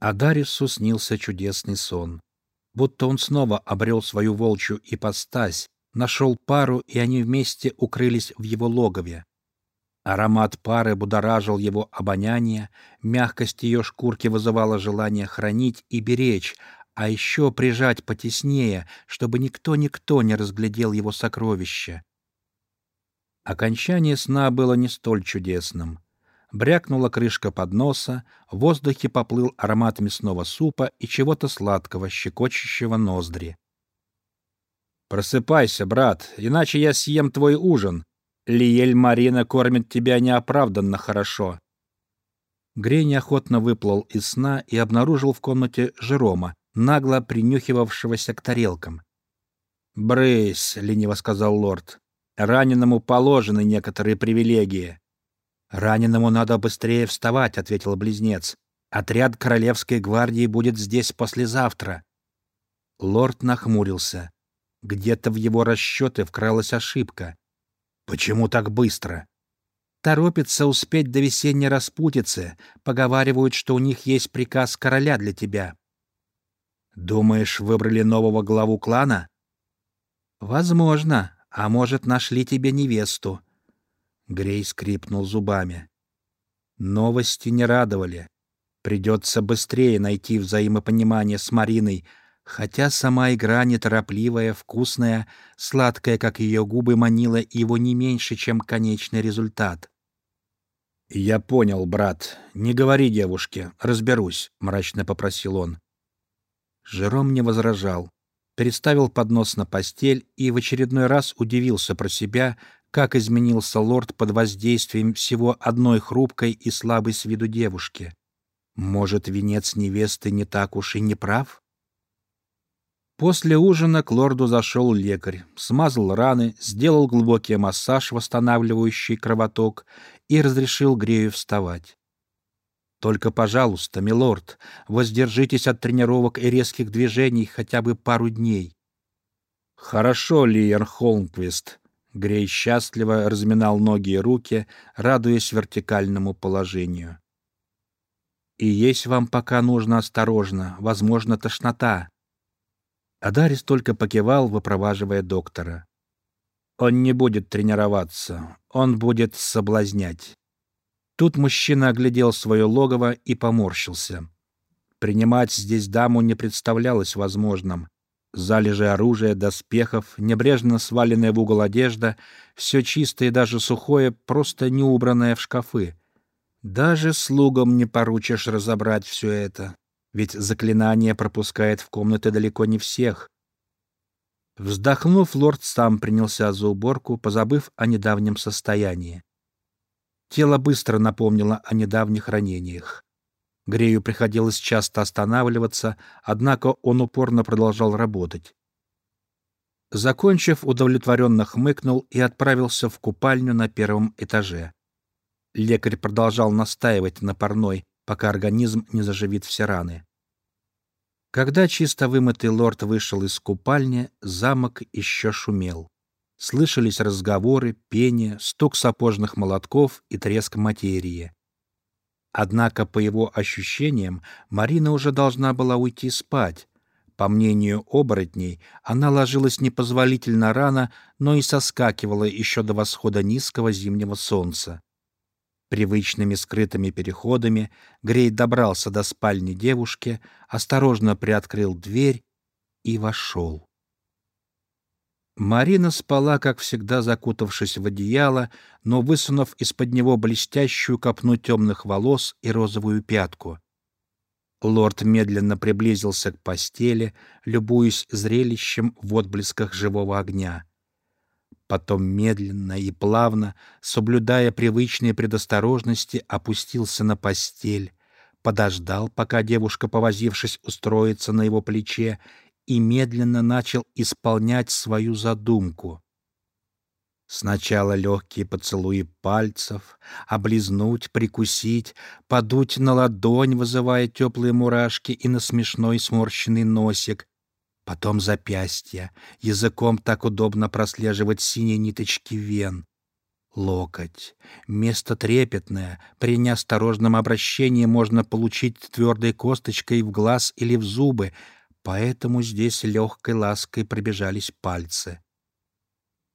А Дарису снился чудесный сон. Будто он снова обрел свою волчью ипостась, нашел пару, и они вместе укрылись в его логове. Аромат пары будоражил его обоняние, мягкость ее шкурки вызывала желание хранить и беречь, а еще прижать потеснее, чтобы никто-никто не разглядел его сокровища. Окончание сна было не столь чудесным. Брякнула крышка подноса, в воздухе поплыл аромат мясного супа и чего-то сладкого, щекочущего ноздри. «Просыпайся, брат, иначе я съем твой ужин. Лиель Марина кормит тебя неоправданно хорошо». Грей неохотно выплыл из сна и обнаружил в комнате Жерома, нагло принюхивавшегося к тарелкам. «Брысь», — лениво сказал лорд, — «раненому положены некоторые привилегии». «Раненому надо быстрее вставать», — ответил близнец. «Отряд Королевской гвардии будет здесь послезавтра». Лорд нахмурился. Где-то в его расчеты вкралась ошибка. «Почему так быстро?» «Торопится успеть до весенней распутицы. Поговаривают, что у них есть приказ короля для тебя». «Думаешь, выбрали нового главу клана?» «Возможно. А может, нашли тебе невесту. Грей скрипнул зубами. Новости не радовали. Придется быстрее найти взаимопонимание с Мариной, хотя сама игра неторопливая, вкусная, сладкая, как ее губы, манила его не меньше, чем конечный результат. «Я понял, брат. Не говори девушке, разберусь», — мрачно попросил он. Жером не возражал. Переставил поднос на постель и в очередной раз удивился про себя, как изменился лорд под воздействием всего одной хрупкой и слабой с виду девушки. Может, венец невесты не так уж и не прав? После ужина к лорду зашел лекарь, смазал раны, сделал глубокий массаж, восстанавливающий кровоток, и разрешил Грею вставать. «Только, пожалуйста, милорд, воздержитесь от тренировок и резких движений хотя бы пару дней». «Хорошо, Лиер Холмквист», Грей счастливо разминал ноги и руки, радуясь вертикальному положению. «И есть вам пока нужно осторожно, возможно, тошнота». Адарис только покивал, выпроваживая доктора. «Он не будет тренироваться, он будет соблазнять». Тут мужчина оглядел свое логово и поморщился. Принимать здесь даму не представлялось возможным, Залежи оружия, доспехов, небрежно сваленная в угол одежда, все чистое и даже сухое, просто не убранное в шкафы. Даже слугам не поручишь разобрать все это, ведь заклинание пропускает в комнаты далеко не всех. Вздохнув, лорд сам принялся за уборку, позабыв о недавнем состоянии. Тело быстро напомнило о недавних ранениях. Грею приходилось часто останавливаться, однако он упорно продолжал работать. Закончив, удовлетворенно хмыкнул и отправился в купальню на первом этаже. Лекарь продолжал настаивать на парной, пока организм не заживит все раны. Когда чисто вымытый лорд вышел из купальни, замок еще шумел. Слышались разговоры, пение, стук сапожных молотков и треск материи. Однако, по его ощущениям, Марина уже должна была уйти спать. По мнению оборотней, она ложилась непозволительно рано, но и соскакивала еще до восхода низкого зимнего солнца. Привычными скрытыми переходами Грей добрался до спальни девушки, осторожно приоткрыл дверь и вошел. Марина спала, как всегда, закутавшись в одеяло, но высунув из-под него блестящую копну темных волос и розовую пятку. Лорд медленно приблизился к постели, любуясь зрелищем в отблесках живого огня. Потом медленно и плавно, соблюдая привычные предосторожности, опустился на постель, подождал, пока девушка, повозившись, устроится на его плече, и медленно начал исполнять свою задумку. Сначала легкие поцелуи пальцев, облизнуть, прикусить, подуть на ладонь, вызывая теплые мурашки и на смешной сморщенный носик, потом запястья, языком так удобно прослеживать синие ниточки вен. Локоть. Место трепетное. При неосторожном обращении можно получить твердой косточкой в глаз или в зубы, поэтому здесь легкой лаской пробежались пальцы.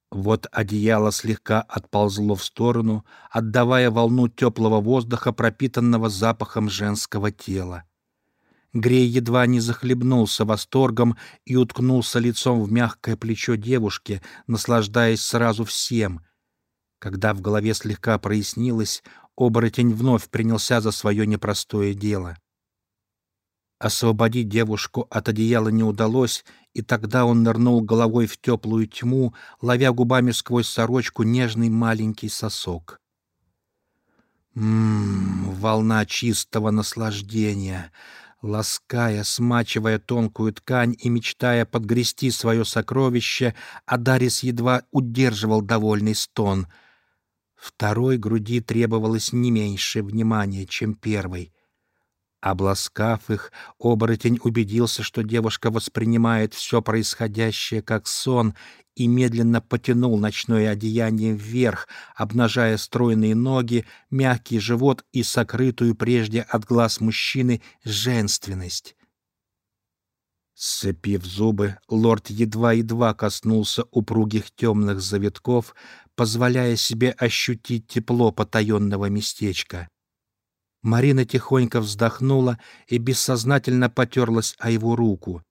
Вот одеяло слегка отползло в сторону, отдавая волну теплого воздуха, пропитанного запахом женского тела. Грей едва не захлебнулся восторгом и уткнулся лицом в мягкое плечо девушки, наслаждаясь сразу всем. Когда в голове слегка прояснилось, оборотень вновь принялся за свое непростое дело. Освободить девушку от одеяла не удалось, и тогда он нырнул головой в теплую тьму, ловя губами сквозь сорочку нежный маленький сосок. Ммм, волна чистого наслаждения, лаская, смачивая тонкую ткань и мечтая подгрести свое сокровище, Адарис едва удерживал довольный стон. Второй груди требовалось не меньше внимания, чем первой — Обласкав их, оборотень убедился, что девушка воспринимает все происходящее как сон, и медленно потянул ночное одеяние вверх, обнажая стройные ноги, мягкий живот и сокрытую прежде от глаз мужчины женственность. Сцепив зубы, лорд едва-едва коснулся упругих темных завитков, позволяя себе ощутить тепло потаенного местечка. Марина тихонько вздохнула и бессознательно потерлась о его руку.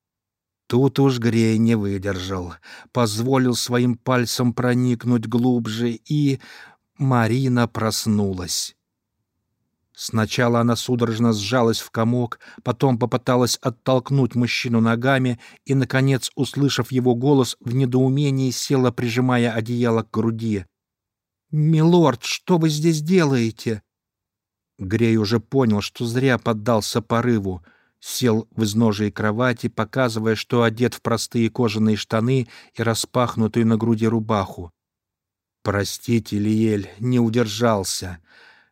Тут уж Грей не выдержал, позволил своим пальцам проникнуть глубже, и Марина проснулась. Сначала она судорожно сжалась в комок, потом попыталась оттолкнуть мужчину ногами и, наконец, услышав его голос, в недоумении села, прижимая одеяло к груди. «Милорд, что вы здесь делаете?» Грей уже понял, что зря поддался порыву, сел в изножие кровати, показывая, что одет в простые кожаные штаны и распахнутую на груди рубаху. «Простите, Лиель, не удержался.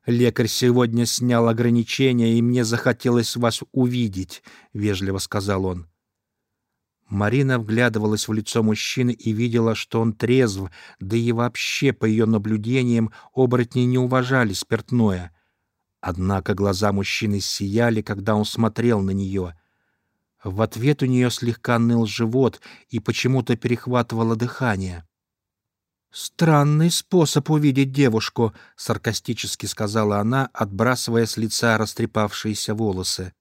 Лекарь сегодня снял ограничения, и мне захотелось вас увидеть», — вежливо сказал он. Марина вглядывалась в лицо мужчины и видела, что он трезв, да и вообще, по ее наблюдениям, оборотни не уважали спиртное — Однако глаза мужчины сияли, когда он смотрел на нее. В ответ у нее слегка ныл живот и почему-то перехватывало дыхание. «Странный способ увидеть девушку», — саркастически сказала она, отбрасывая с лица растрепавшиеся волосы.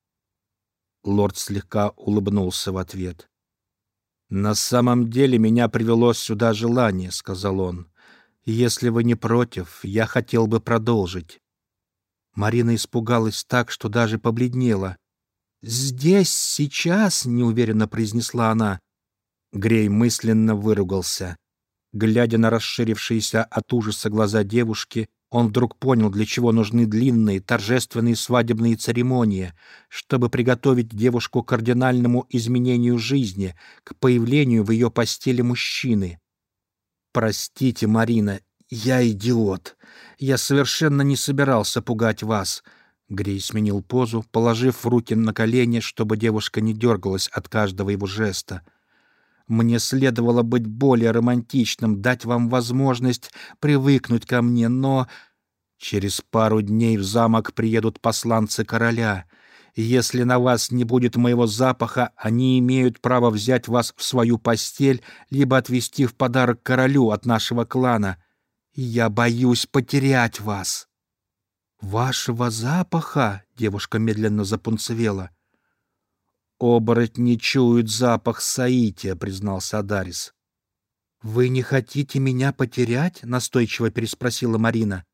Лорд слегка улыбнулся в ответ. «На самом деле меня привело сюда желание», — сказал он. «Если вы не против, я хотел бы продолжить». Марина испугалась так, что даже побледнела. «Здесь, сейчас», — неуверенно произнесла она. Грей мысленно выругался. Глядя на расширившиеся от ужаса глаза девушки, он вдруг понял, для чего нужны длинные, торжественные свадебные церемонии, чтобы приготовить девушку к кардинальному изменению жизни, к появлению в ее постели мужчины. «Простите, Марина, я идиот. Я совершенно не собирался пугать вас. Грей сменил позу, положив руки на колени, чтобы девушка не дергалась от каждого его жеста. Мне следовало быть более романтичным, дать вам возможность привыкнуть ко мне, но через пару дней в замок приедут посланцы короля. Если на вас не будет моего запаха, они имеют право взять вас в свою постель либо отвезти в подарок королю от нашего клана — я боюсь потерять вас. Вашего запаха, девушка медленно запунцевела. Оборотни чуют запах Саития, признался Адарис. Вы не хотите меня потерять? настойчиво переспросила Марина.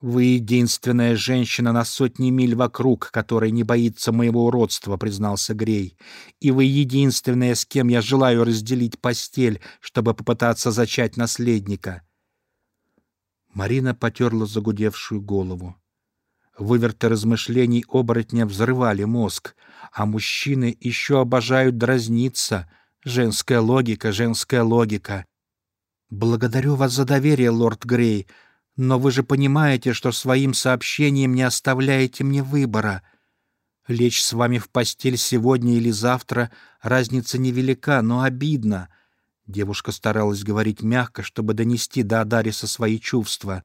Вы единственная женщина на сотни миль вокруг, которая не боится моего уродства, признался Грей. И вы единственная, с кем я желаю разделить постель, чтобы попытаться зачать наследника. Марина потерла загудевшую голову. Выверты размышлений оборотня взрывали мозг, а мужчины еще обожают дразниться. Женская логика, женская логика. «Благодарю вас за доверие, лорд Грей, но вы же понимаете, что своим сообщением не оставляете мне выбора. Лечь с вами в постель сегодня или завтра разница невелика, но обидно. Девушка старалась говорить мягко, чтобы донести до Адариса свои чувства.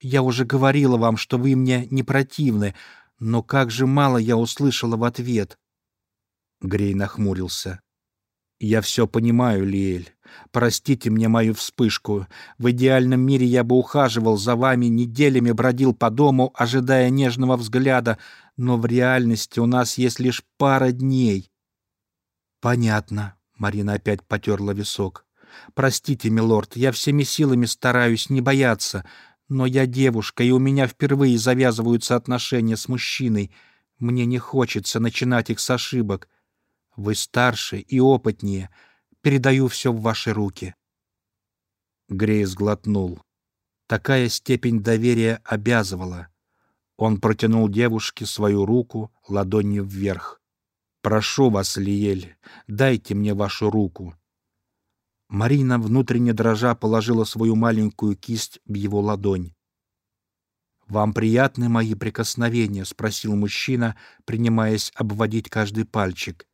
«Я уже говорила вам, что вы мне не противны, но как же мало я услышала в ответ!» Грей нахмурился. «Я все понимаю, Лиэль. Простите мне мою вспышку. В идеальном мире я бы ухаживал за вами, неделями бродил по дому, ожидая нежного взгляда, но в реальности у нас есть лишь пара дней». «Понятно», — Марина опять потерла висок. «Простите, милорд, я всеми силами стараюсь не бояться, но я девушка, и у меня впервые завязываются отношения с мужчиной. Мне не хочется начинать их с ошибок». Вы старше и опытнее. Передаю все в ваши руки. Грей сглотнул. Такая степень доверия обязывала. Он протянул девушке свою руку ладонью вверх. «Прошу вас, Лиель, дайте мне вашу руку». Марина, внутренне дрожа, положила свою маленькую кисть в его ладонь. «Вам приятны мои прикосновения?» — спросил мужчина, принимаясь обводить каждый пальчик.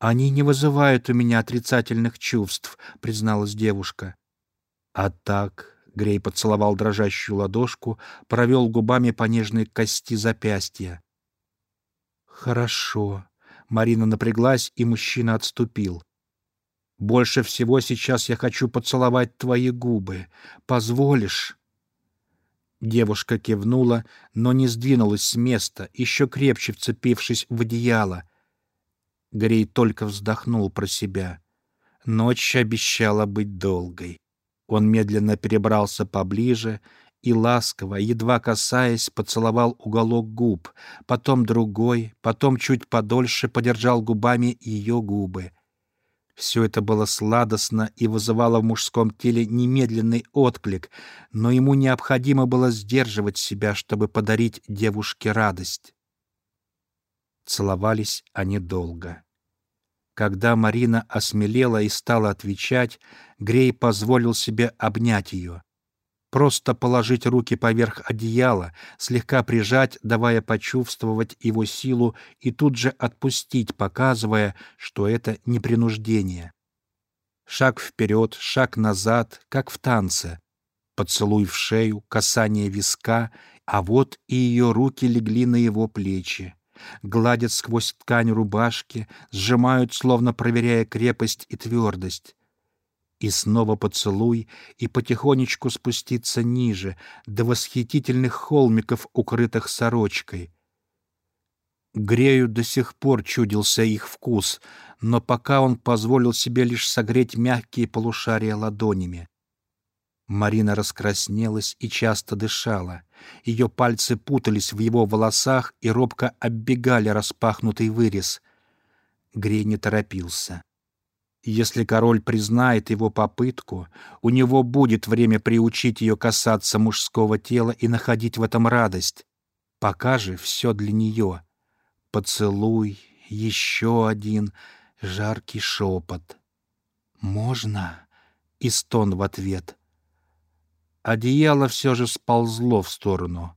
«Они не вызывают у меня отрицательных чувств», — призналась девушка. «А так...» — Грей поцеловал дрожащую ладошку, провел губами по нежной кости запястья. «Хорошо». Марина напряглась, и мужчина отступил. «Больше всего сейчас я хочу поцеловать твои губы. Позволишь?» Девушка кивнула, но не сдвинулась с места, еще крепче вцепившись в одеяло — Грей только вздохнул про себя. Ночь обещала быть долгой. Он медленно перебрался поближе и ласково, едва касаясь, поцеловал уголок губ, потом другой, потом чуть подольше подержал губами ее губы. Все это было сладостно и вызывало в мужском теле немедленный отклик, но ему необходимо было сдерживать себя, чтобы подарить девушке радость. Целовались они долго. Когда Марина осмелела и стала отвечать, Грей позволил себе обнять ее. Просто положить руки поверх одеяла, слегка прижать, давая почувствовать его силу, и тут же отпустить, показывая, что это не принуждение. Шаг вперед, шаг назад, как в танце. Поцелуй в шею, касание виска, а вот и ее руки легли на его плечи гладят сквозь ткань рубашки, сжимают, словно проверяя крепость и твердость. И снова поцелуй, и потихонечку спуститься ниже, до восхитительных холмиков, укрытых сорочкой. Грею до сих пор чудился их вкус, но пока он позволил себе лишь согреть мягкие полушария ладонями. Марина раскраснелась и часто дышала. Ее пальцы путались в его волосах и робко оббегали распахнутый вырез. Грей не торопился. Если король признает его попытку, у него будет время приучить ее касаться мужского тела и находить в этом радость. Пока же все для нее. Поцелуй, еще один, жаркий шепот. «Можно?» — и стон в ответ — Одеяло все же сползло в сторону.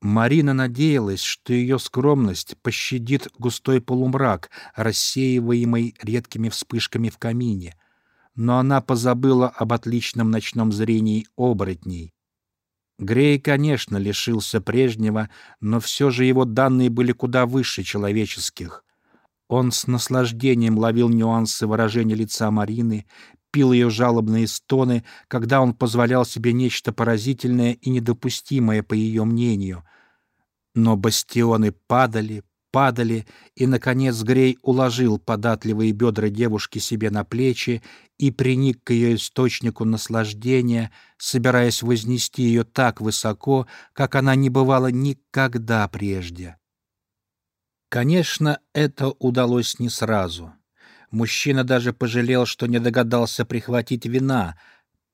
Марина надеялась, что ее скромность пощадит густой полумрак, рассеиваемый редкими вспышками в камине. Но она позабыла об отличном ночном зрении оборотней. Грей, конечно, лишился прежнего, но все же его данные были куда выше человеческих. Он с наслаждением ловил нюансы выражения лица Марины, пил ее жалобные стоны, когда он позволял себе нечто поразительное и недопустимое, по ее мнению. Но бастионы падали, падали, и, наконец, Грей уложил податливые бедра девушки себе на плечи и приник к ее источнику наслаждения, собираясь вознести ее так высоко, как она не бывала никогда прежде. Конечно, это удалось не сразу — Мужчина даже пожалел, что не догадался прихватить вина.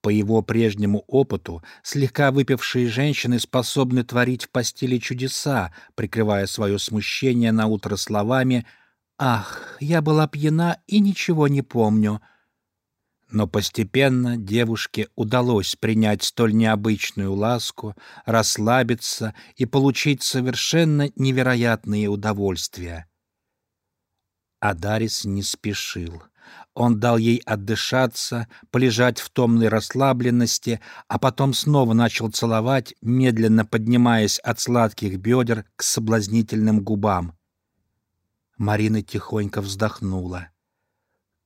По его прежнему опыту, слегка выпившие женщины способны творить в постели чудеса, прикрывая свое смущение на утро словами «Ах, я была пьяна и ничего не помню». Но постепенно девушке удалось принять столь необычную ласку, расслабиться и получить совершенно невероятные удовольствия. Адарис не спешил. Он дал ей отдышаться, полежать в томной расслабленности, а потом снова начал целовать, медленно поднимаясь от сладких бедер к соблазнительным губам. Марина тихонько вздохнула.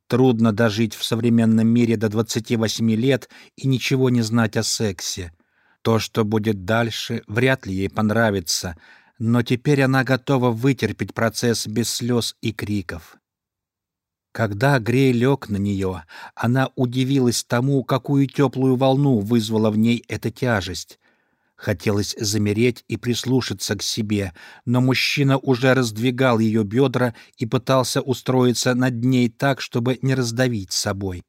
Трудно дожить в современном мире до 28 лет и ничего не знать о сексе. То, что будет дальше, вряд ли ей понравится, но теперь она готова вытерпеть процесс без слез и криков. Когда Грей лег на нее, она удивилась тому, какую теплую волну вызвала в ней эта тяжесть. Хотелось замереть и прислушаться к себе, но мужчина уже раздвигал ее бедра и пытался устроиться над ней так, чтобы не раздавить собой.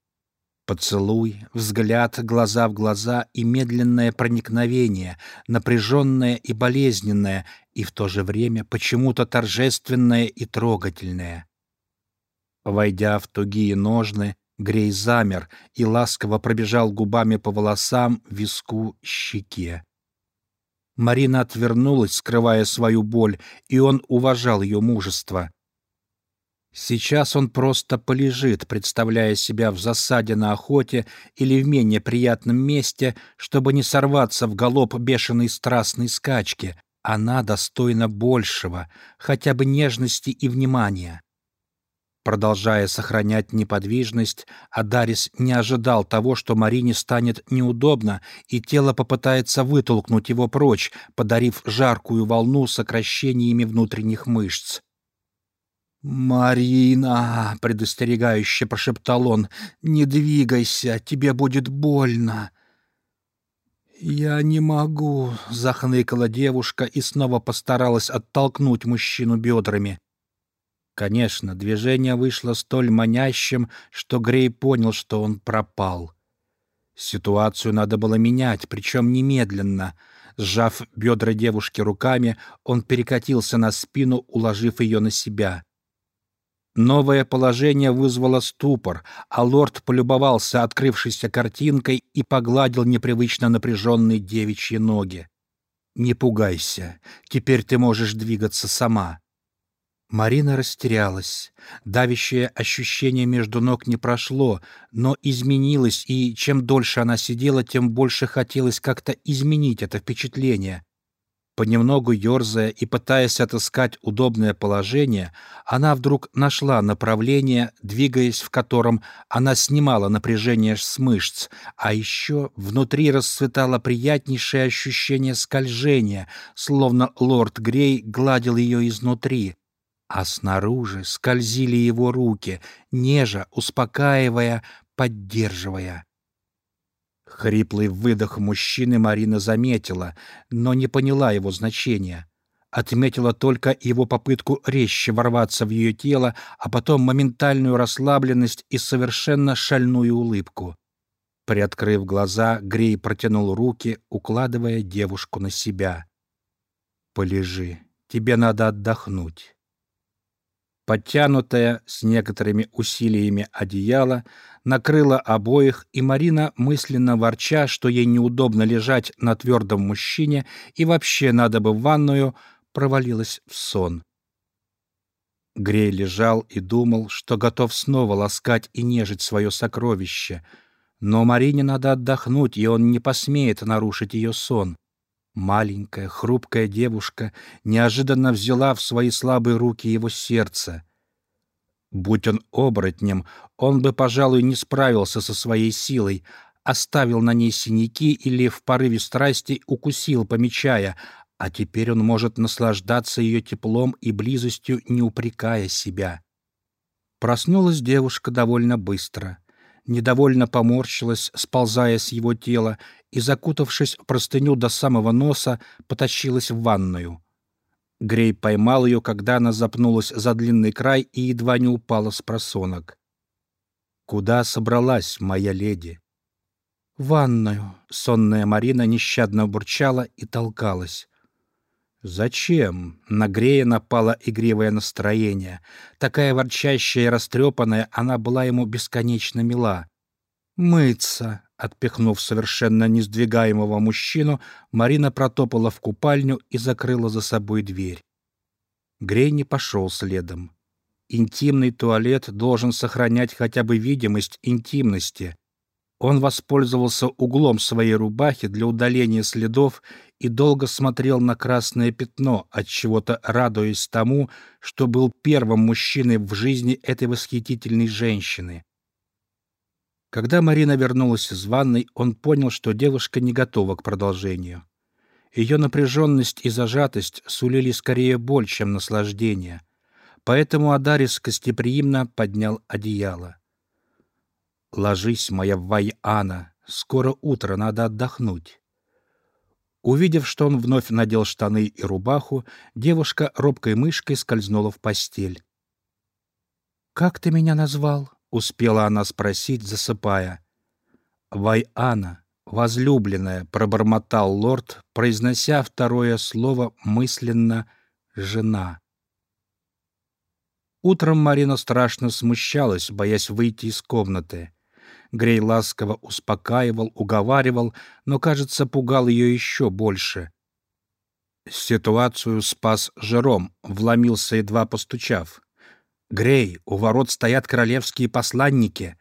Поцелуй, взгляд глаза в глаза и медленное проникновение, напряженное и болезненное, и в то же время почему-то торжественное и трогательное. Войдя в тугие ножны, Грей замер и ласково пробежал губами по волосам, виску, щеке. Марина отвернулась, скрывая свою боль, и он уважал ее мужество. Сейчас он просто полежит, представляя себя в засаде на охоте или в менее приятном месте, чтобы не сорваться в галоп бешеной страстной скачки. Она достойна большего, хотя бы нежности и внимания. Продолжая сохранять неподвижность, Адарис не ожидал того, что Марине станет неудобно, и тело попытается вытолкнуть его прочь, подарив жаркую волну сокращениями внутренних мышц. «Марина!» — предостерегающе прошептал он. «Не двигайся, тебе будет больно!» «Я не могу!» — захныкала девушка и снова постаралась оттолкнуть мужчину бедрами. Конечно, движение вышло столь манящим, что Грей понял, что он пропал. Ситуацию надо было менять, причем немедленно. Сжав бедра девушки руками, он перекатился на спину, уложив ее на себя. Новое положение вызвало ступор, а лорд полюбовался открывшейся картинкой и погладил непривычно напряженные девичьи ноги. «Не пугайся, теперь ты можешь двигаться сама». Марина растерялась. Давящее ощущение между ног не прошло, но изменилось, и чем дольше она сидела, тем больше хотелось как-то изменить это впечатление. Понемногу ерзая и пытаясь отыскать удобное положение, она вдруг нашла направление, двигаясь в котором она снимала напряжение с мышц, а еще внутри расцветало приятнейшее ощущение скольжения, словно лорд Грей гладил ее изнутри а снаружи скользили его руки, нежа, успокаивая, поддерживая. Хриплый выдох мужчины Марина заметила, но не поняла его значения. Отметила только его попытку резче ворваться в ее тело, а потом моментальную расслабленность и совершенно шальную улыбку. Приоткрыв глаза, Грей протянул руки, укладывая девушку на себя. «Полежи, тебе надо отдохнуть». Подтянутое с некоторыми усилиями одеяло накрыло обоих, и Марина, мысленно ворча, что ей неудобно лежать на твердом мужчине и вообще надо бы в ванную, провалилась в сон. Грей лежал и думал, что готов снова ласкать и нежить свое сокровище, но Марине надо отдохнуть, и он не посмеет нарушить ее сон. Маленькая, хрупкая девушка неожиданно взяла в свои слабые руки его сердце. Будь он оборотнем, он бы, пожалуй, не справился со своей силой, оставил на ней синяки или в порыве страсти укусил, помечая, а теперь он может наслаждаться ее теплом и близостью, не упрекая себя. Проснулась девушка довольно быстро недовольно поморщилась, сползая с его тела, и, закутавшись в простыню до самого носа, потащилась в ванную. Грей поймал ее, когда она запнулась за длинный край и едва не упала с просонок. «Куда собралась, моя леди?» «В ванную», — сонная Марина нещадно бурчала и толкалась. Зачем? На Грея напало игривое настроение. Такая ворчащая и растрепанная, она была ему бесконечно мила. «Мыться!» — отпихнув совершенно несдвигаемого мужчину, Марина протопала в купальню и закрыла за собой дверь. Грей не пошел следом. Интимный туалет должен сохранять хотя бы видимость интимности. Он воспользовался углом своей рубахи для удаления следов и долго смотрел на красное пятно, от чего-то радуясь тому, что был первым мужчиной в жизни этой восхитительной женщины. Когда Марина вернулась из ванной, он понял, что девушка не готова к продолжению. Ее напряженность и зажатость сулили скорее боль, чем наслаждение. Поэтому Адарис гостеприимно поднял одеяло. «Ложись, моя Вайана, скоро утро, надо отдохнуть». Увидев, что он вновь надел штаны и рубаху, девушка робкой мышкой скользнула в постель. «Как ты меня назвал?» — успела она спросить, засыпая. «Вайана, возлюбленная», — пробормотал лорд, произнося второе слово мысленно «жена». Утром Марина страшно смущалась, боясь выйти из комнаты. Грей ласково успокаивал, уговаривал, но, кажется, пугал ее еще больше. Ситуацию спас Жером, вломился, едва постучав. «Грей, у ворот стоят королевские посланники!»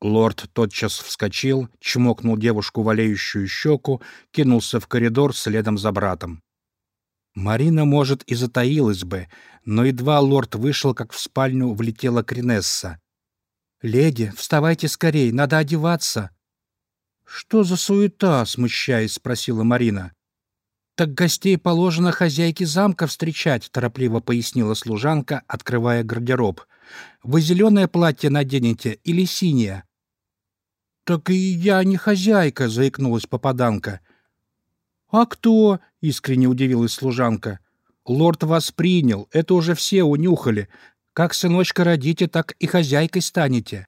Лорд тотчас вскочил, чмокнул девушку валеющую щеку, кинулся в коридор следом за братом. Марина, может, и затаилась бы, но едва лорд вышел, как в спальню влетела Кринесса. «Леди, вставайте скорей, надо одеваться!» «Что за суета?» — смущаясь, спросила Марина. «Так гостей положено хозяйке замка встречать», — торопливо пояснила служанка, открывая гардероб. «Вы зеленое платье наденете или синее?» «Так и я не хозяйка», — заикнулась попаданка. «А кто?» — искренне удивилась служанка. «Лорд вас принял, это уже все унюхали. Как сыночка родите, так и хозяйкой станете.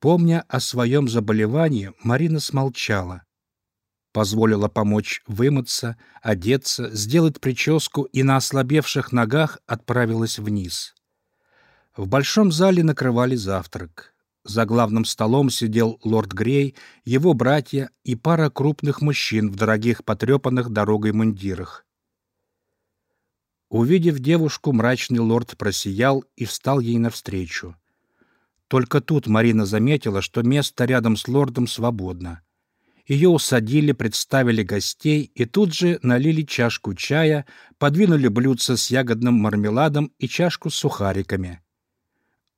Помня о своем заболевании, Марина смолчала. Позволила помочь вымыться, одеться, сделать прическу и на ослабевших ногах отправилась вниз. В большом зале накрывали завтрак. За главным столом сидел лорд Грей, его братья и пара крупных мужчин в дорогих потрепанных дорогой мундирах. Увидев девушку, мрачный лорд просиял и встал ей навстречу. Только тут Марина заметила, что место рядом с лордом свободно. Ее усадили, представили гостей и тут же налили чашку чая, подвинули блюдце с ягодным мармеладом и чашку с сухариками.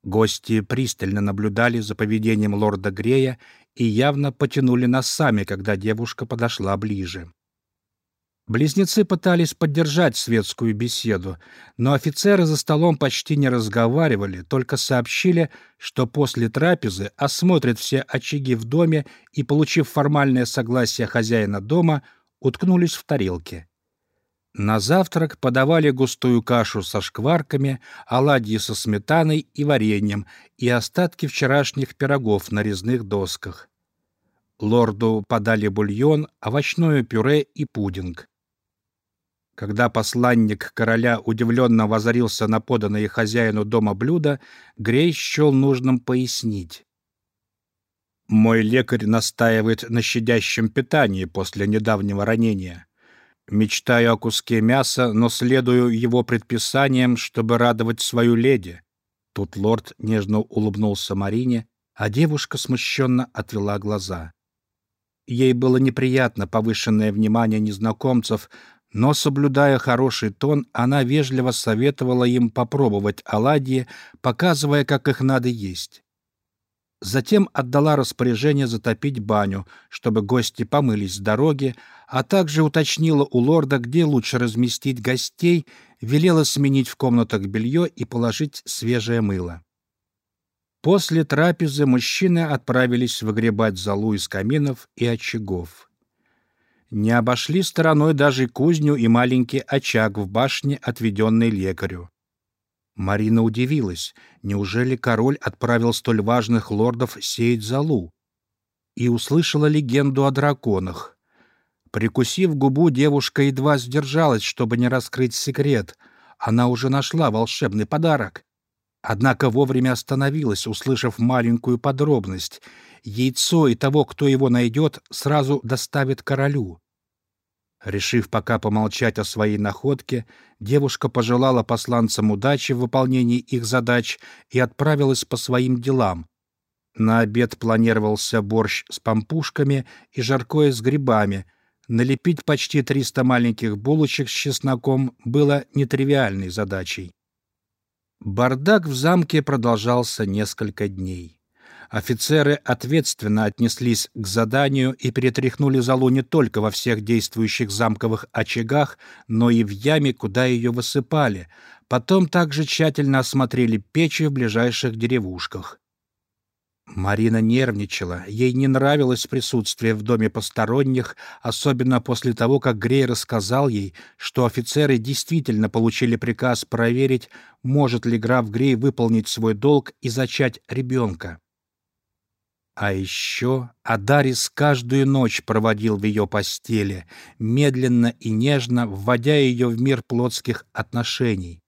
Гости пристально наблюдали за поведением лорда Грея и явно потянули носами, когда девушка подошла ближе. Близнецы пытались поддержать светскую беседу, но офицеры за столом почти не разговаривали, только сообщили, что после трапезы осмотрят все очаги в доме и, получив формальное согласие хозяина дома, уткнулись в тарелки. На завтрак подавали густую кашу со шкварками, оладьи со сметаной и вареньем и остатки вчерашних пирогов на резных досках. Лорду подали бульон, овощное пюре и пудинг. Когда посланник короля удивленно возорился на поданное хозяину дома блюдо, Грей счел нужным пояснить. «Мой лекарь настаивает на щадящем питании после недавнего ранения. Мечтаю о куске мяса, но следую его предписаниям, чтобы радовать свою леди». Тут лорд нежно улыбнулся Марине, а девушка смущенно отвела глаза. Ей было неприятно повышенное внимание незнакомцев, но, соблюдая хороший тон, она вежливо советовала им попробовать оладьи, показывая, как их надо есть. Затем отдала распоряжение затопить баню, чтобы гости помылись с дороги, а также уточнила у лорда, где лучше разместить гостей, велела сменить в комнатах белье и положить свежее мыло. После трапезы мужчины отправились выгребать золу из каминов и очагов не обошли стороной даже кузню и маленький очаг в башне, отведенной лекарю. Марина удивилась, неужели король отправил столь важных лордов сеять залу? И услышала легенду о драконах. Прикусив губу, девушка едва сдержалась, чтобы не раскрыть секрет. Она уже нашла волшебный подарок. Однако вовремя остановилась, услышав маленькую подробность. Яйцо и того, кто его найдет, сразу доставит королю. Решив пока помолчать о своей находке, девушка пожелала посланцам удачи в выполнении их задач и отправилась по своим делам. На обед планировался борщ с пампушками и жаркое с грибами. Налепить почти 300 маленьких булочек с чесноком было нетривиальной задачей. Бардак в замке продолжался несколько дней. Офицеры ответственно отнеслись к заданию и перетряхнули залу не только во всех действующих замковых очагах, но и в яме, куда ее высыпали. Потом также тщательно осмотрели печи в ближайших деревушках. Марина нервничала, ей не нравилось присутствие в доме посторонних, особенно после того, как Грей рассказал ей, что офицеры действительно получили приказ проверить, может ли граф Грей выполнить свой долг и зачать ребенка. А еще Адарис каждую ночь проводил в ее постели, медленно и нежно вводя ее в мир плотских отношений.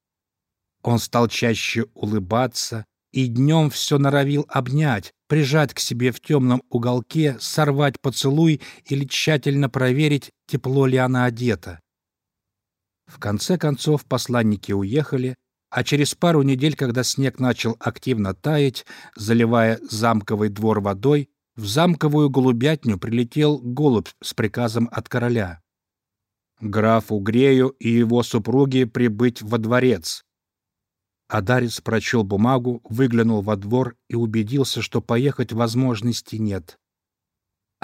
Он стал чаще улыбаться и днем все норовил обнять, прижать к себе в темном уголке, сорвать поцелуй или тщательно проверить, тепло ли она одета. В конце концов посланники уехали, а через пару недель, когда снег начал активно таять, заливая замковый двор водой, в замковую голубятню прилетел голубь с приказом от короля. Графу Грею и его супруге прибыть во дворец. Адарис прочел бумагу, выглянул во двор и убедился, что поехать возможности нет.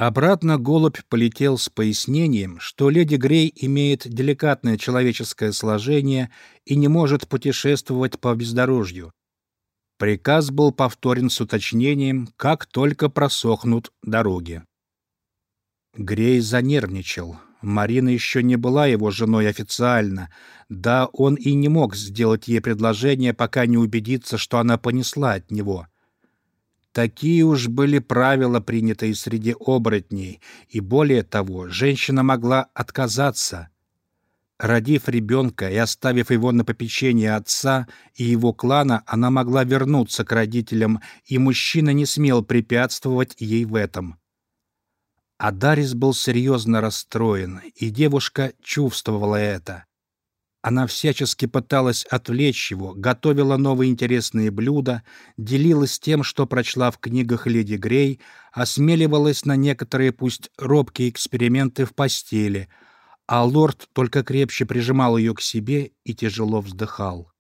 Обратно голубь полетел с пояснением, что леди Грей имеет деликатное человеческое сложение и не может путешествовать по бездорожью. Приказ был повторен с уточнением, как только просохнут дороги. Грей занервничал. Марина еще не была его женой официально. Да, он и не мог сделать ей предложение, пока не убедится, что она понесла от него. Такие уж были правила, принятые среди оборотней, и более того, женщина могла отказаться. Родив ребенка и оставив его на попечение отца и его клана, она могла вернуться к родителям, и мужчина не смел препятствовать ей в этом. Адарис был серьезно расстроен, и девушка чувствовала это. Она всячески пыталась отвлечь его, готовила новые интересные блюда, делилась тем, что прочла в книгах леди Грей, осмеливалась на некоторые, пусть робкие эксперименты в постели, а лорд только крепче прижимал ее к себе и тяжело вздыхал.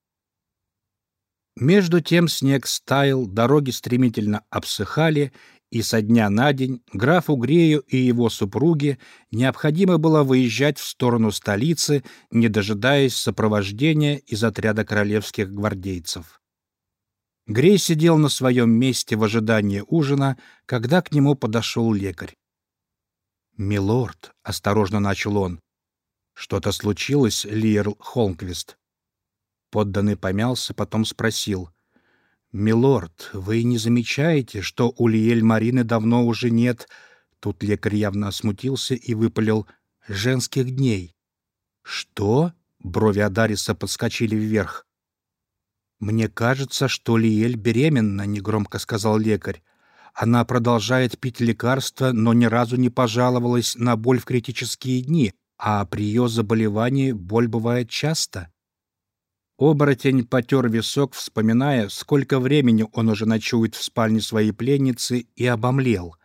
Между тем снег стаял, дороги стремительно обсыхали, и со дня на день графу Грею и его супруге необходимо было выезжать в сторону столицы, не дожидаясь сопровождения из отряда королевских гвардейцев. Грей сидел на своем месте в ожидании ужина, когда к нему подошел лекарь. «Милорд», — осторожно начал он, — «что-то случилось, Лиерл Холмквист?» Подданный помялся, потом спросил — «Милорд, вы не замечаете, что у Лиэль Марины давно уже нет...» Тут лекарь явно смутился и выпалил «женских дней». «Что?» — брови Адариса подскочили вверх. «Мне кажется, что Лиэль беременна», — негромко сказал лекарь. «Она продолжает пить лекарства, но ни разу не пожаловалась на боль в критические дни, а при ее заболевании боль бывает часто». Оборотень потер висок, вспоминая, сколько времени он уже ночует в спальне своей пленницы, и обомлел.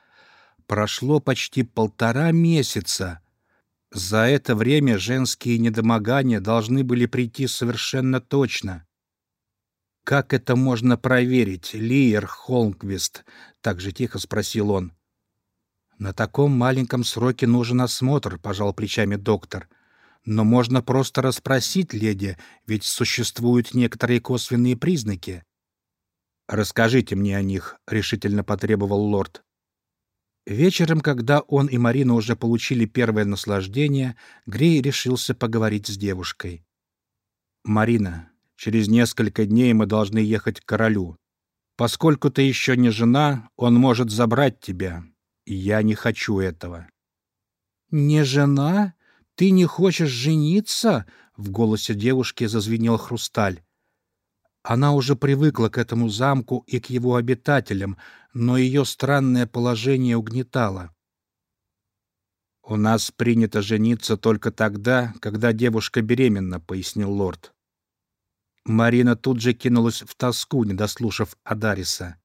Прошло почти полтора месяца. За это время женские недомогания должны были прийти совершенно точно. «Как это можно проверить, Лиер Холмквист?» — так же тихо спросил он. «На таком маленьком сроке нужен осмотр», — пожал плечами доктор. Но можно просто расспросить леди, ведь существуют некоторые косвенные признаки. «Расскажите мне о них», — решительно потребовал лорд. Вечером, когда он и Марина уже получили первое наслаждение, Грей решился поговорить с девушкой. «Марина, через несколько дней мы должны ехать к королю. Поскольку ты еще не жена, он может забрать тебя, я не хочу этого». «Не жена?» «Ты не хочешь жениться?» — в голосе девушки зазвенел хрусталь. Она уже привыкла к этому замку и к его обитателям, но ее странное положение угнетало. «У нас принято жениться только тогда, когда девушка беременна», — пояснил лорд. Марина тут же кинулась в тоску, не дослушав Адариса.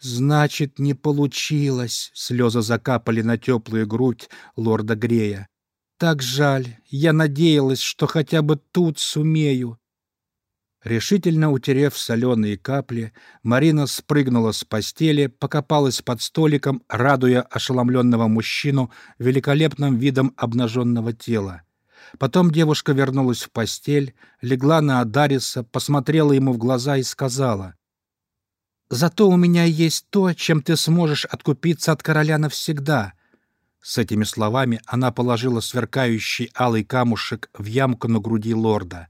«Значит, не получилось!» — слезы закапали на теплую грудь лорда Грея. «Так жаль! Я надеялась, что хотя бы тут сумею!» Решительно утерев соленые капли, Марина спрыгнула с постели, покопалась под столиком, радуя ошеломленного мужчину великолепным видом обнаженного тела. Потом девушка вернулась в постель, легла на Адариса, посмотрела ему в глаза и сказала, «Зато у меня есть то, чем ты сможешь откупиться от короля навсегда». С этими словами она положила сверкающий алый камушек в ямку на груди лорда.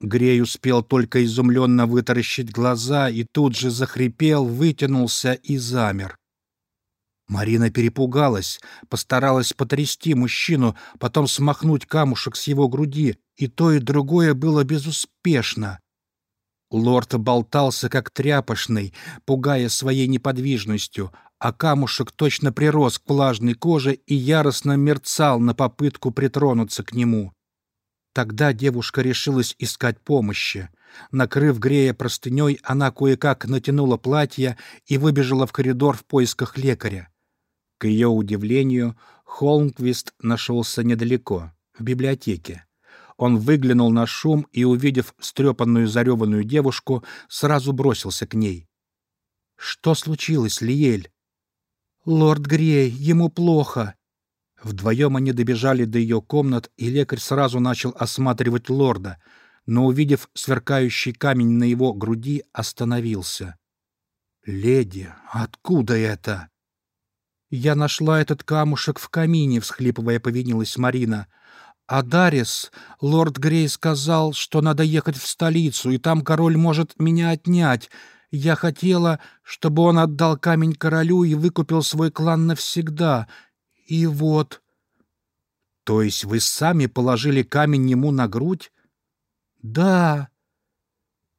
Грей успел только изумленно вытаращить глаза и тут же захрипел, вытянулся и замер. Марина перепугалась, постаралась потрясти мужчину, потом смахнуть камушек с его груди, и то и другое было безуспешно. Лорд болтался как тряпочный, пугая своей неподвижностью, а камушек точно прирос к влажной коже и яростно мерцал на попытку притронуться к нему. Тогда девушка решилась искать помощи. Накрыв Грея простыней, она кое-как натянула платье и выбежала в коридор в поисках лекаря. К ее удивлению, Холмквист нашелся недалеко, в библиотеке. Он выглянул на шум и, увидев стрепанную зареванную девушку, сразу бросился к ней. «Что случилось, Лиель?» «Лорд Грей, ему плохо. Вдвоем они добежали до ее комнат, и лекарь сразу начал осматривать лорда, но, увидев сверкающий камень на его груди, остановился. «Леди, откуда это?» «Я нашла этот камушек в камине», — всхлипывая повинилась Марина. «А Дарис, лорд Грей сказал, что надо ехать в столицу, и там король может меня отнять. Я хотела, чтобы он отдал камень королю и выкупил свой клан навсегда. И вот... То есть вы сами положили камень ему на грудь? Да.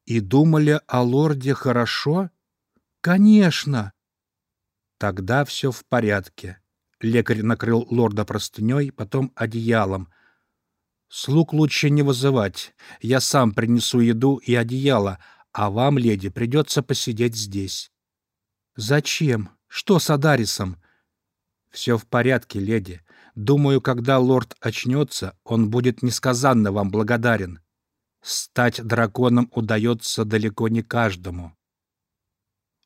И думали о лорде хорошо? Конечно. Тогда все в порядке. Лекарь накрыл лорда простыней, потом одеялом. Слуг лучше не вызывать. Я сам принесу еду и одеяло, а вам, леди, придется посидеть здесь. Зачем? Что с Адарисом? «Все в порядке, леди. Думаю, когда лорд очнется, он будет несказанно вам благодарен. Стать драконом удается далеко не каждому».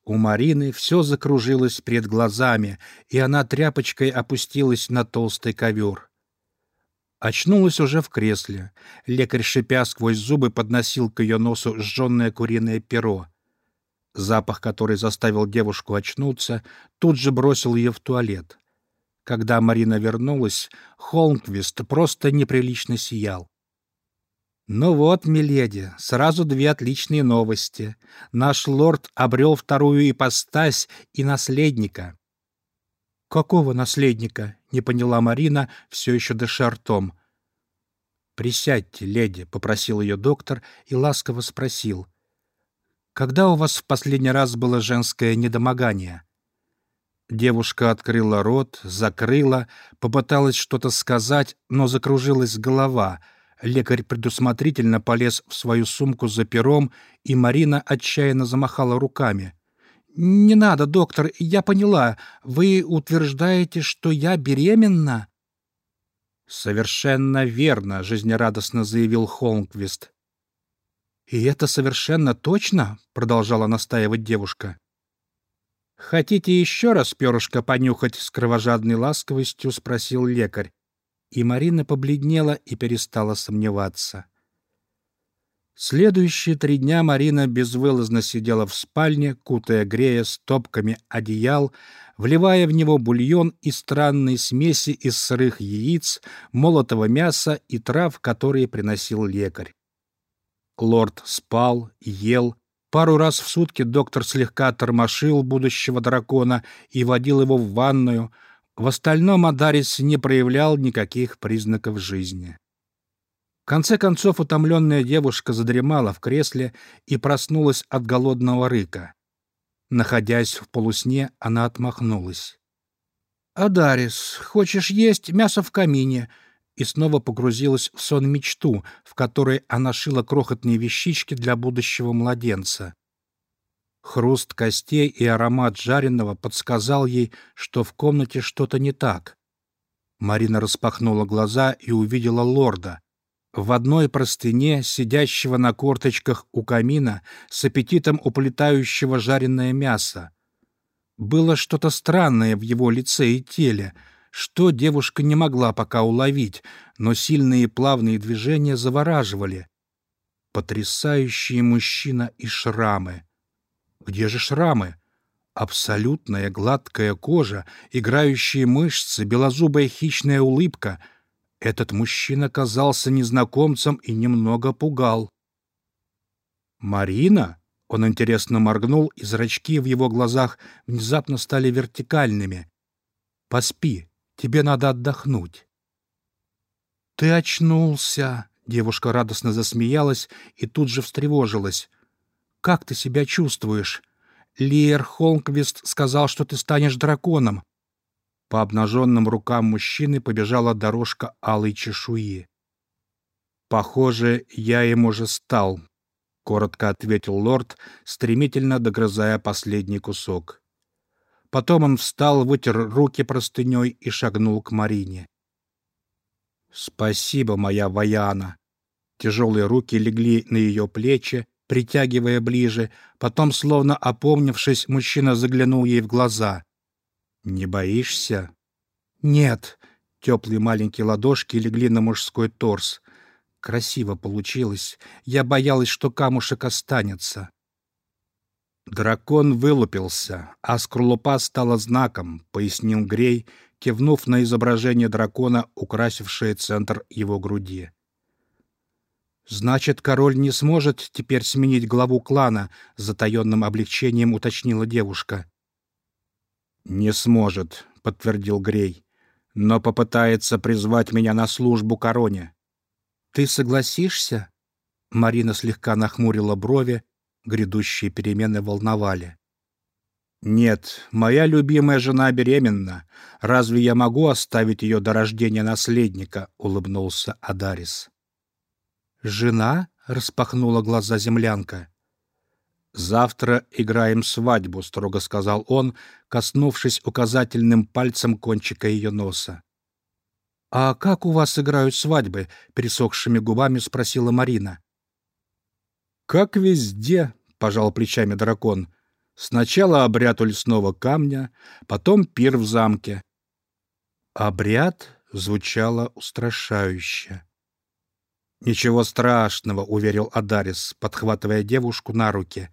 У Марины все закружилось перед глазами, и она тряпочкой опустилась на толстый ковер. Очнулась уже в кресле. Лекарь, шипя сквозь зубы, подносил к ее носу сжженное куриное перо. Запах, который заставил девушку очнуться, тут же бросил ее в туалет. Когда Марина вернулась, Холмквист просто неприлично сиял. «Ну вот, миледи, сразу две отличные новости. Наш лорд обрел вторую ипостась и наследника». «Какого наследника?» — не поняла Марина, все еще дыша ртом. «Присядьте, леди», — попросил ее доктор и ласково спросил. «Когда у вас в последний раз было женское недомогание?» Девушка открыла рот, закрыла, попыталась что-то сказать, но закружилась голова. Лекарь предусмотрительно полез в свою сумку за пером, и Марина отчаянно замахала руками. «Не надо, доктор, я поняла. Вы утверждаете, что я беременна?» «Совершенно верно», — жизнерадостно заявил Холмквист. «И это совершенно точно?» — продолжала настаивать девушка. «Хотите еще раз перышко понюхать?» — с кровожадной ласковостью спросил лекарь. И Марина побледнела и перестала сомневаться. Следующие три дня Марина безвылазно сидела в спальне, кутая грея стопками одеял, вливая в него бульон и странные смеси из сырых яиц, молотого мяса и трав, которые приносил лекарь. Лорд спал, ел, Пару раз в сутки доктор слегка тормошил будущего дракона и водил его в ванную. В остальном Адарис не проявлял никаких признаков жизни. Конце концов утомленная девушка задремала в кресле и проснулась от голодного рыка. Находясь в полусне, она отмахнулась. «Адарис, хочешь есть мясо в камине?» и снова погрузилась в сон-мечту, в которой она шила крохотные вещички для будущего младенца. Хруст костей и аромат жареного подсказал ей, что в комнате что-то не так. Марина распахнула глаза и увидела лорда. В одной простыне, сидящего на корточках у камина, с аппетитом уплетающего жареное мясо. Было что-то странное в его лице и теле, что девушка не могла пока уловить, но сильные плавные движения завораживали. Потрясающий мужчина и шрамы. Где же шрамы? Абсолютная гладкая кожа, играющие мышцы, белозубая хищная улыбка. Этот мужчина казался незнакомцем и немного пугал. «Марина?» Он интересно моргнул, и зрачки в его глазах внезапно стали вертикальными. «Поспи, тебе надо отдохнуть». «Ты очнулся!» — девушка радостно засмеялась и тут же встревожилась. «Как ты себя чувствуешь? Лиер Холмквист сказал, что ты станешь драконом». По обнаженным рукам мужчины побежала дорожка алой чешуи. «Похоже, я им уже стал», коротко ответил лорд, стремительно догрызая последний кусок. Потом он встал, вытер руки простыней и шагнул к Марине. «Спасибо, моя Ваяна!» Тяжелые руки легли на ее плечи, притягивая ближе. Потом, словно опомнившись, мужчина заглянул ей в глаза. «Не боишься?» «Нет». Теплые маленькие ладошки легли на мужской торс. Красиво получилось. Я боялась, что камушек останется. Дракон вылупился, а скорлупа стала знаком, пояснил Грей, кивнув на изображение дракона, украсившее центр его груди. «Значит, король не сможет теперь сменить главу клана», — с затаенным облегчением уточнила девушка. «Не сможет», — подтвердил Грей, — «но попытается призвать меня на службу короне. «Ты согласишься?» Марина слегка нахмурила брови, грядущие перемены волновали. «Нет, моя любимая жена беременна. Разве я могу оставить ее до рождения наследника?» — улыбнулся Адарис. «Жена?» — распахнула глаза землянка. «Завтра играем свадьбу», — строго сказал он, коснувшись указательным пальцем кончика ее носа. «А как у вас играют свадьбы?» — пересохшими губами спросила Марина. «Как везде», — пожал плечами дракон. «Сначала обряд у лесного камня, потом пир в замке». Обряд звучало устрашающе. «Ничего страшного», — уверил Адарис, подхватывая девушку на руки.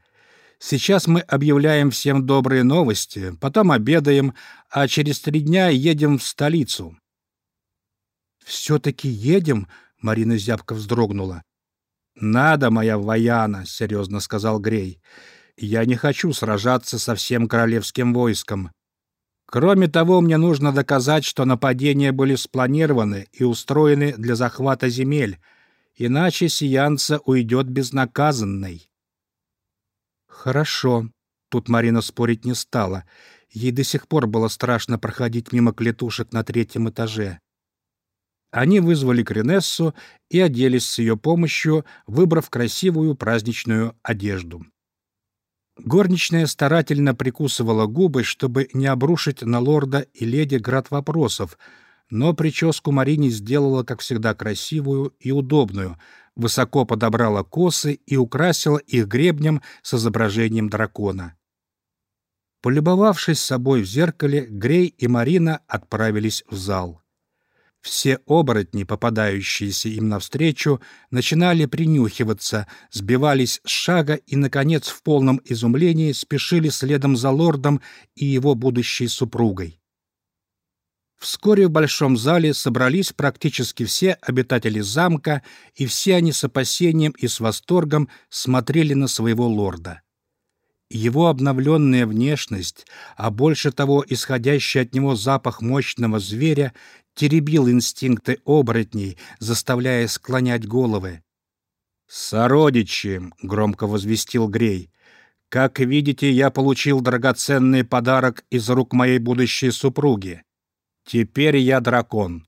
«Сейчас мы объявляем всем добрые новости, потом обедаем, а через три дня едем в столицу. «Все-таки едем?» — Марина зябко вздрогнула. «Надо, моя вояна», — серьезно сказал Грей. «Я не хочу сражаться со всем королевским войском. Кроме того, мне нужно доказать, что нападения были спланированы и устроены для захвата земель, иначе Сиянца уйдет безнаказанной». «Хорошо», — тут Марина спорить не стала. Ей до сих пор было страшно проходить мимо клетушек на третьем этаже. Они вызвали Кринессу и оделись с ее помощью, выбрав красивую праздничную одежду. Горничная старательно прикусывала губы, чтобы не обрушить на лорда и леди град вопросов, но прическу Марине сделала, как всегда, красивую и удобную, высоко подобрала косы и украсила их гребнем с изображением дракона. Полюбовавшись собой в зеркале, Грей и Марина отправились в зал. Все оборотни, попадающиеся им навстречу, начинали принюхиваться, сбивались с шага и, наконец, в полном изумлении спешили следом за лордом и его будущей супругой. Вскоре в большом зале собрались практически все обитатели замка, и все они с опасением и с восторгом смотрели на своего лорда. Его обновленная внешность, а больше того, исходящий от него запах мощного зверя, теребил инстинкты оборотней, заставляя склонять головы. «Сородичи!» — громко возвестил Грей. «Как видите, я получил драгоценный подарок из рук моей будущей супруги. Теперь я дракон.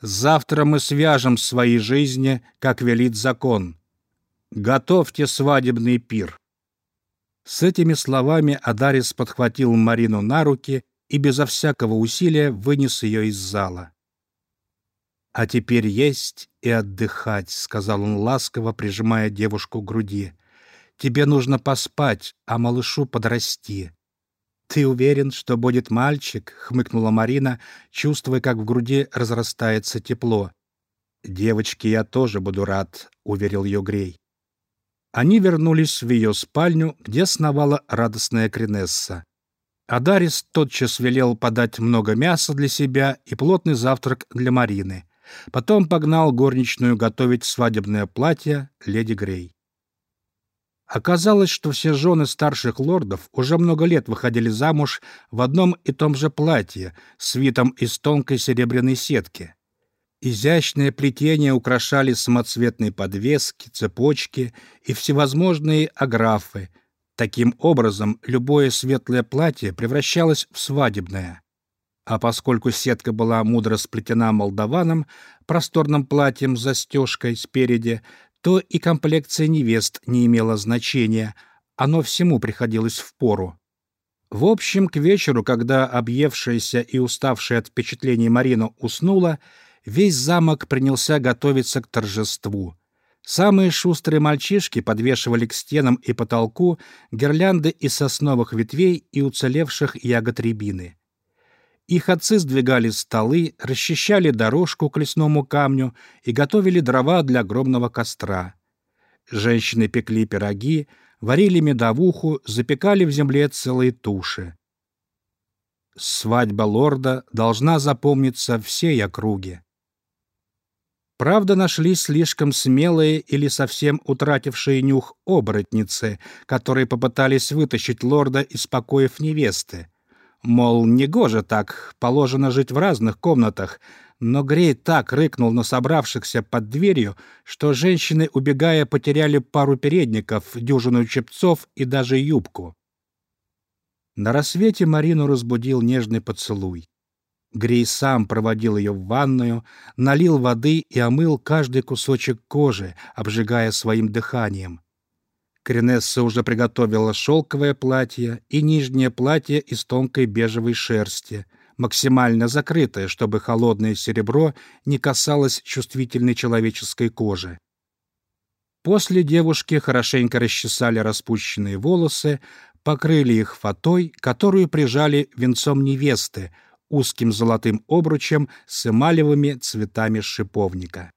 Завтра мы свяжем свои жизни, как велит закон. Готовьте свадебный пир. С этими словами Адарис подхватил Марину на руки и безо всякого усилия вынес ее из зала. «А теперь есть и отдыхать», — сказал он ласково, прижимая девушку к груди. «Тебе нужно поспать, а малышу подрасти». «Ты уверен, что будет мальчик?» — хмыкнула Марина, чувствуя, как в груди разрастается тепло. «Девочке я тоже буду рад», — уверил ее Грей. Они вернулись в ее спальню, где сновала радостная Кринесса. Адарис тотчас велел подать много мяса для себя и плотный завтрак для Марины. Потом погнал горничную готовить свадебное платье леди Грей. Оказалось, что все жены старших лордов уже много лет выходили замуж в одном и том же платье, свитом из тонкой серебряной сетки. Изящные плетения украшали самоцветные подвески, цепочки и всевозможные аграфы. Таким образом, любое светлое платье превращалось в свадебное. А поскольку сетка была мудро сплетена молдаваном, просторным платьем с застежкой спереди, то и комплекция невест не имела значения, оно всему приходилось в пору. В общем, к вечеру, когда объевшаяся и уставшая от впечатлений Марина уснула, весь замок принялся готовиться к торжеству. Самые шустрые мальчишки подвешивали к стенам и потолку гирлянды из сосновых ветвей и уцелевших ягод рябины. Их отцы сдвигали столы, расчищали дорожку к лесному камню и готовили дрова для огромного костра. Женщины пекли пироги, варили медовуху, запекали в земле целые туши. Свадьба лорда должна запомниться всей округе. Правда, нашлись слишком смелые или совсем утратившие нюх оборотницы, которые попытались вытащить лорда из покоев невесты. Мол, негоже так, положено жить в разных комнатах, но Грей так рыкнул на собравшихся под дверью, что женщины, убегая, потеряли пару передников, дюжину чепцов и даже юбку. На рассвете Марину разбудил нежный поцелуй. Грей сам проводил ее в ванную, налил воды и омыл каждый кусочек кожи, обжигая своим дыханием. Кринесса уже приготовила шелковое платье и нижнее платье из тонкой бежевой шерсти, максимально закрытое, чтобы холодное серебро не касалось чувствительной человеческой кожи. После девушки хорошенько расчесали распущенные волосы, покрыли их фатой, которую прижали венцом невесты, узким золотым обручем с эмалевыми цветами шиповника.